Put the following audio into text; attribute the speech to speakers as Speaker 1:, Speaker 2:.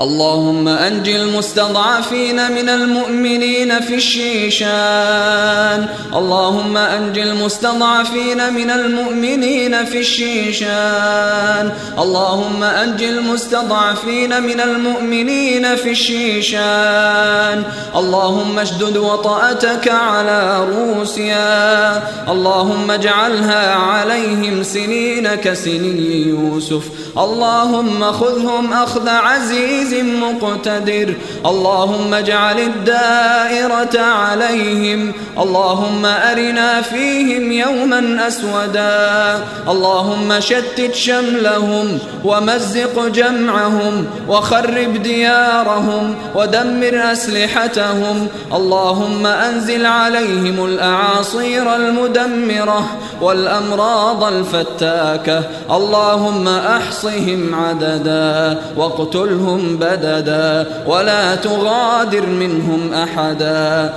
Speaker 1: اللهم أنج المستضعفين من المؤمنين في الشيشان. اللهم أنج المستضعفين من المؤمنين في الشيشان. اللهم أنج المستضعفين من المؤمنين في الشيشان. اللهم اشدد وطأتك على روسيا. اللهم اجعلها عليهم سنين كسني يوسف. اللهم خذهم أخذ عزيز مقتدر. اللهم اجعل الدائرة عليهم. اللهم أرنا فيهم يوما أسودا. اللهم شتت شملهم ومزق جمعهم وخرب ديارهم ودمر أسلحتهم. اللهم أنزل عليهم الأعاصير المدمرة والأمراض الفتاكة. اللهم أحصهم عددا واقتلهم بددا ولا تغادر منهم أحدا.